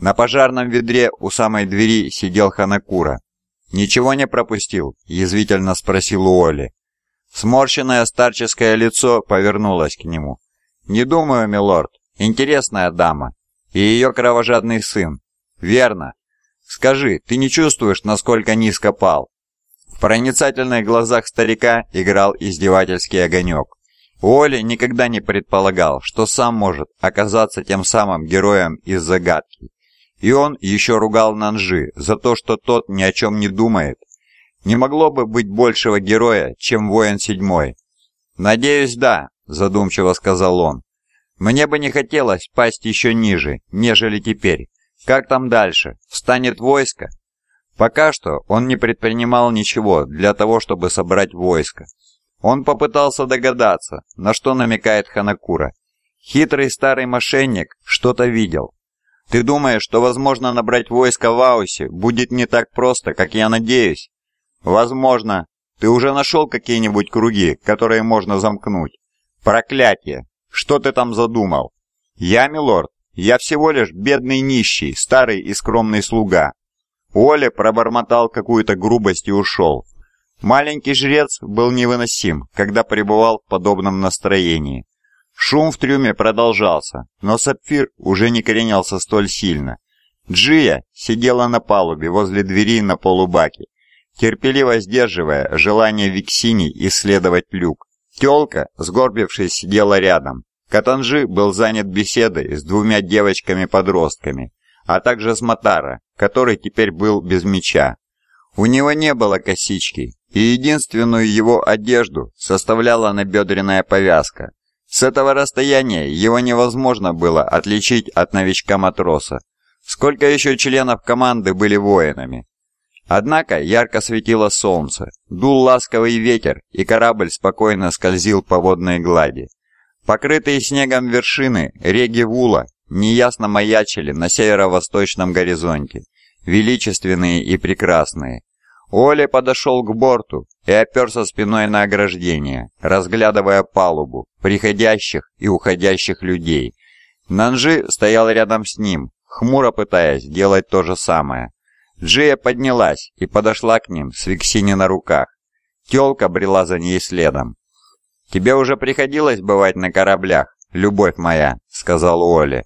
На пожарном ведре у самой двери сидел Ханакура. «Ничего не пропустил?» – язвительно спросил Уолли. Сморщенное старческое лицо повернулось к нему. «Не думаю, милорд. Интересная дама. И ее кровожадный сын. Верно. Скажи, ты не чувствуешь, насколько низко пал?» В проницательных глазах старика играл издевательский огонек. Уолли никогда не предполагал, что сам может оказаться тем самым героем из загадки. И он еще ругал Нанжи за то, что тот ни о чем не думает. Не могло бы быть большего героя, чем воин седьмой. «Надеюсь, да», — задумчиво сказал он. «Мне бы не хотелось пасть еще ниже, нежели теперь. Как там дальше? Встанет войско?» Пока что он не предпринимал ничего для того, чтобы собрать войско. Он попытался догадаться, на что намекает Ханакура. Хитрый старый мошенник что-то видел. «Ты думаешь, что возможно набрать войско в Аусе будет не так просто, как я надеюсь?» «Возможно. Ты уже нашел какие-нибудь круги, которые можно замкнуть?» «Проклятие! Что ты там задумал?» «Я, милорд, я всего лишь бедный нищий, старый и скромный слуга». Оля пробормотал какую-то грубость и ушел. Маленький жрец был невыносим, когда пребывал в подобном настроении. Шум в трюме продолжался, но Сапфир уже не коренялся столь сильно. Джия сидела на палубе возле двери на полубаке, терпеливо сдерживая желание Виксини исследовать люк. Тёлка, сгорбившись, сидела рядом. Катанжи был занят беседой с двумя девочками-подростками, а также с Матара, который теперь был без меча. У него не было косички, и единственную его одежду составляла набедренная повязка. С этого расстояния его невозможно было отличить от новичка-матроса. Сколько еще членов команды были воинами? Однако ярко светило солнце, дул ласковый ветер, и корабль спокойно скользил по водной глади. Покрытые снегом вершины реги Вула неясно маячили на северо-восточном горизонте, величественные и прекрасные. Оля подошел к борту и оперся спиной на ограждение, разглядывая палубу, приходящих и уходящих людей. Нанжи стоял рядом с ним, хмуро пытаясь делать то же самое. Джия поднялась и подошла к ним с Виксини на руках. Тёлка брела за ней следом. «Тебе уже приходилось бывать на кораблях, любовь моя», — сказал Оля.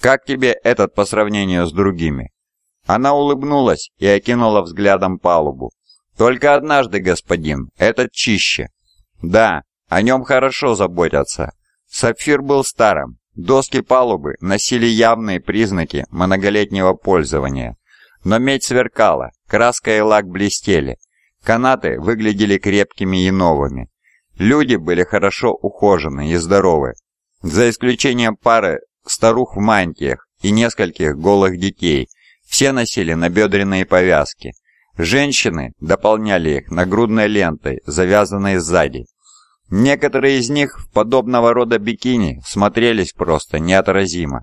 «Как тебе этот по сравнению с другими?» Она улыбнулась и окинула взглядом палубу. «Только однажды, господин, этот чище». «Да, о нем хорошо заботятся». Сапфир был старым. Доски палубы носили явные признаки многолетнего пользования. Но медь сверкала, краска и лак блестели. Канаты выглядели крепкими и новыми. Люди были хорошо ухожены и здоровы, за исключением пары старух в мантиях и нескольких голых детей, все носили набедренные повязки. Женщины дополняли их нагрудной лентой, завязанной сзади. Некоторые из них в подобного рода бикини смотрелись просто неотразимо.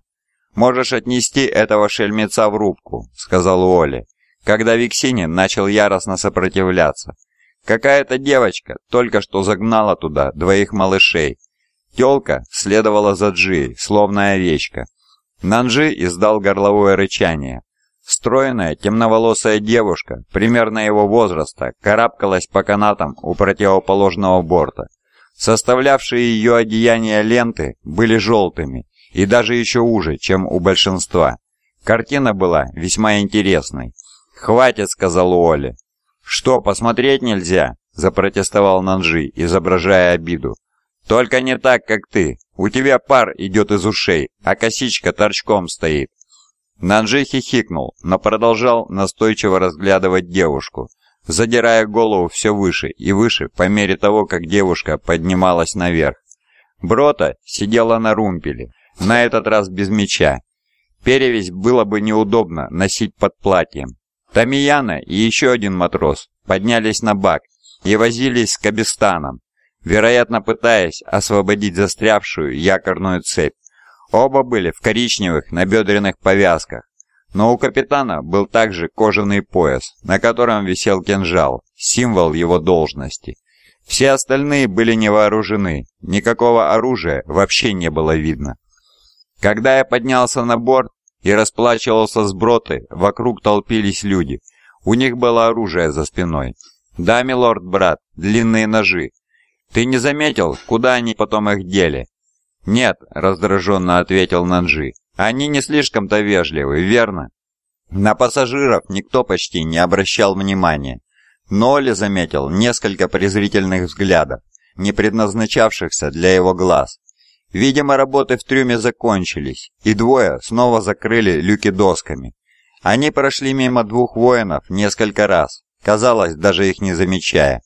«Можешь отнести этого шельмеца в рубку», — сказал Уолли, когда Виксинин начал яростно сопротивляться. Какая-то девочка только что загнала туда двоих малышей. Тёлка следовала за Джи, словно овечка. Нанжи издал горловое рычание. Стройная, темноволосая девушка, примерно его возраста, карабкалась по канатам у противоположного борта. Составлявшие ее одеяния ленты были желтыми и даже еще уже, чем у большинства. Картина была весьма интересной. «Хватит», — сказал Уолли. «Что, посмотреть нельзя?» — запротестовал Нанжи, изображая обиду. «Только не так, как ты. У тебя пар идет из ушей, а косичка торчком стоит. Нанжи хихикнул, но продолжал настойчиво разглядывать девушку, задирая голову все выше и выше по мере того, как девушка поднималась наверх. Брота сидела на румпеле, на этот раз без меча. Перевязь было бы неудобно носить под платьем. Тамияна и еще один матрос поднялись на бак и возились с Кабистаном, вероятно пытаясь освободить застрявшую якорную цепь. Оба были в коричневых набедренных повязках, но у капитана был также кожаный пояс, на котором висел кинжал, символ его должности. Все остальные были не вооружены, никакого оружия вообще не было видно. Когда я поднялся на борт, и расплачивался с броты, вокруг толпились люди. У них было оружие за спиной. «Да, милорд, брат, длинные ножи. Ты не заметил, куда они потом их дели?» «Нет», — раздраженно ответил Нанджи. «Они не слишком-то вежливы, верно?» На пассажиров никто почти не обращал внимания. Но Оли заметил несколько презрительных взглядов, не предназначавшихся для его глаз. Видимо, работы в трюме закончились, и двое снова закрыли люки досками. Они прошли мимо двух воинов несколько раз, казалось, даже их не замечая.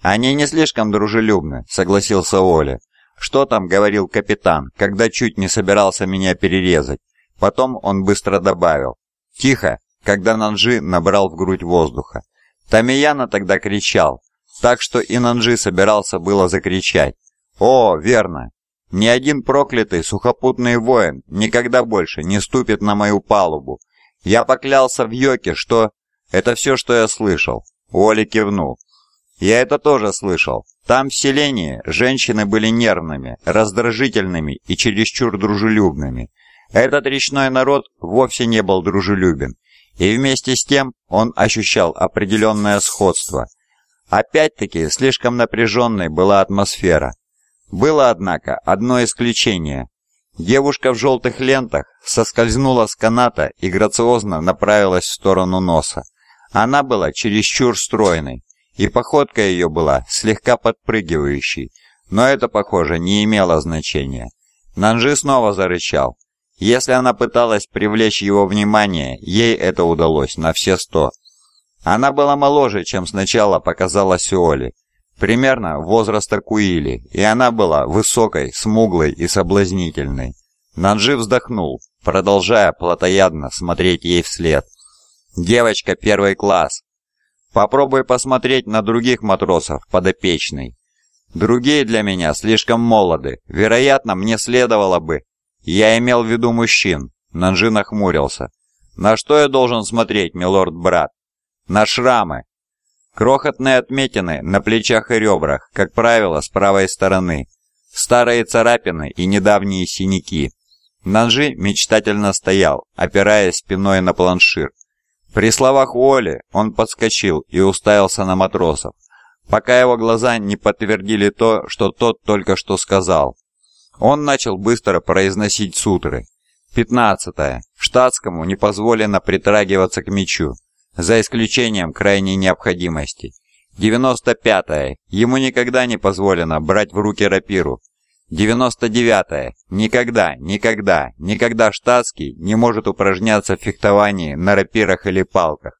«Они не слишком дружелюбны», — согласился Оля. «Что там?» — говорил капитан, когда чуть не собирался меня перерезать. Потом он быстро добавил. «Тихо!» — когда Нанжи набрал в грудь воздуха. Тамияна тогда кричал, так что и Нанжи собирался было закричать. «О, верно! Ни один проклятый сухопутный воин никогда больше не ступит на мою палубу. Я поклялся в Йоке, что... Это все, что я слышал». Оли кивнул. «Я это тоже слышал. Там, в селении, женщины были нервными, раздражительными и чересчур дружелюбными. Этот речной народ вовсе не был дружелюбен, и вместе с тем он ощущал определенное сходство. Опять-таки, слишком напряженной была атмосфера. Было, однако, одно исключение. Девушка в желтых лентах соскользнула с каната и грациозно направилась в сторону носа. Она была чересчур стройной, и походка ее была слегка подпрыгивающей, но это, похоже, не имело значения. Нанжи снова зарычал. Если она пыталась привлечь его внимание, ей это удалось на все сто. Она была моложе, чем сначала показалась Оли, примерно возраста Куили, и она была высокой, смуглой и соблазнительной. Нанжи вздохнул, продолжая плотоядно смотреть ей вслед. «Девочка первый класс. Попробуй посмотреть на других матросов подопечный. Другие для меня слишком молоды. Вероятно, мне следовало бы «Я имел в виду мужчин», — Нанжи нахмурился. «На что я должен смотреть, милорд-брат?» «На шрамы». Крохотные отметины на плечах и ребрах, как правило, с правой стороны. Старые царапины и недавние синяки. Нанжи мечтательно стоял, опираясь спиной на планшир. При словах Уолли он подскочил и уставился на матросов, пока его глаза не подтвердили то, что тот только что сказал. Он начал быстро произносить сутры. Пятнадцатое. Штатскому не позволено притрагиваться к мечу, за исключением крайней необходимости. Девяносто пятое. Ему никогда не позволено брать в руки рапиру. Девяносто девятое. Никогда, никогда, никогда штатский не может упражняться в фехтовании на рапирах или палках.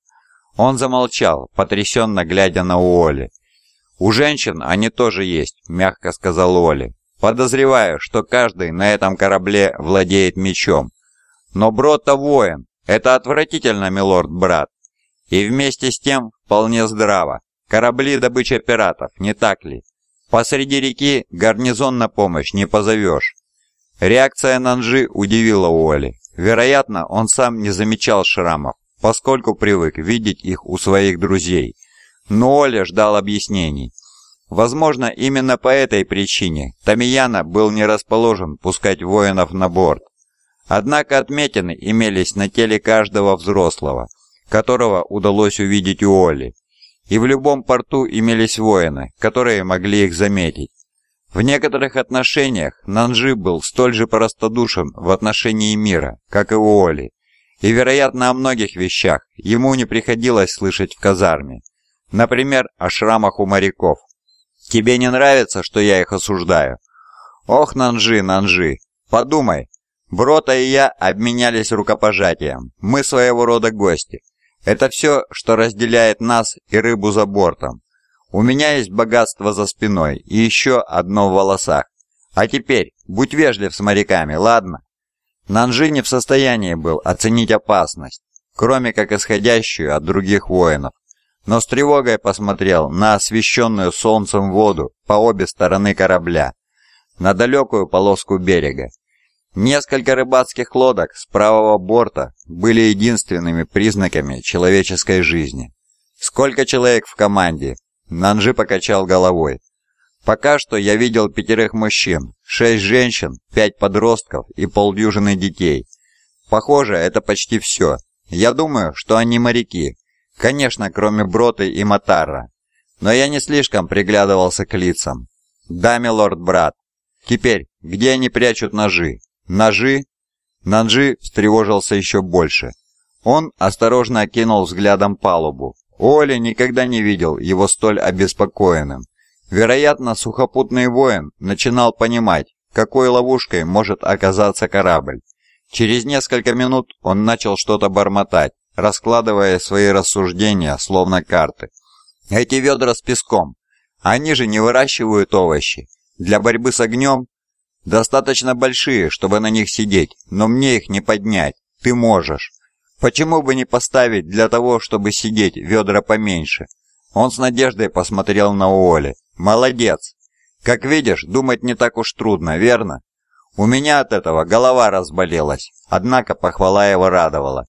Он замолчал, потрясенно глядя на Уолли. «У женщин они тоже есть», — мягко сказал Уолли. Подозреваю, что каждый на этом корабле владеет мечом. Но Брод-то воин. Это отвратительно, милорд-брат. И вместе с тем вполне здраво. Корабли добыча пиратов, не так ли? Посреди реки гарнизон на помощь не позовешь. Реакция Нанжи удивила Уолли. Вероятно, он сам не замечал шрамов, поскольку привык видеть их у своих друзей. Но Оля ждал объяснений. Возможно, именно по этой причине Тамияна был не расположен пускать воинов на борт. Однако отметины имелись на теле каждого взрослого, которого удалось увидеть у Оли, и в любом порту имелись воины, которые могли их заметить. В некоторых отношениях Нанжи был столь же простодушен в отношении мира, как и Уоли, и, вероятно, о многих вещах ему не приходилось слышать в казарме, например, о шрамах у моряков. Тебе не нравится, что я их осуждаю? Ох, Нанжи, Нанжи, подумай. Брота и я обменялись рукопожатием. Мы своего рода гости. Это все, что разделяет нас и рыбу за бортом. У меня есть богатство за спиной и еще одно в волосах. А теперь, будь вежлив с моряками, ладно? Нанжи не в состоянии был оценить опасность, кроме как исходящую от других воинов но с тревогой посмотрел на освещенную солнцем воду по обе стороны корабля, на далекую полоску берега. Несколько рыбацких лодок с правого борта были единственными признаками человеческой жизни. «Сколько человек в команде?» Нанжи покачал головой. «Пока что я видел пятерых мужчин, шесть женщин, пять подростков и полдюжины детей. Похоже, это почти все. Я думаю, что они моряки. Конечно, кроме Броты и Матара. Но я не слишком приглядывался к лицам. Да, милорд брат. Теперь, где они прячут ножи? Ножи? Нанджи встревожился еще больше. Он осторожно окинул взглядом палубу. Оля никогда не видел его столь обеспокоенным. Вероятно, сухопутный воин начинал понимать, какой ловушкой может оказаться корабль. Через несколько минут он начал что-то бормотать, раскладывая свои рассуждения, словно карты. «Эти ведра с песком, они же не выращивают овощи. Для борьбы с огнем достаточно большие, чтобы на них сидеть, но мне их не поднять. Ты можешь. Почему бы не поставить для того, чтобы сидеть, ведра поменьше?» Он с надеждой посмотрел на Уолли. «Молодец! Как видишь, думать не так уж трудно, верно? У меня от этого голова разболелась, однако похвала его радовала.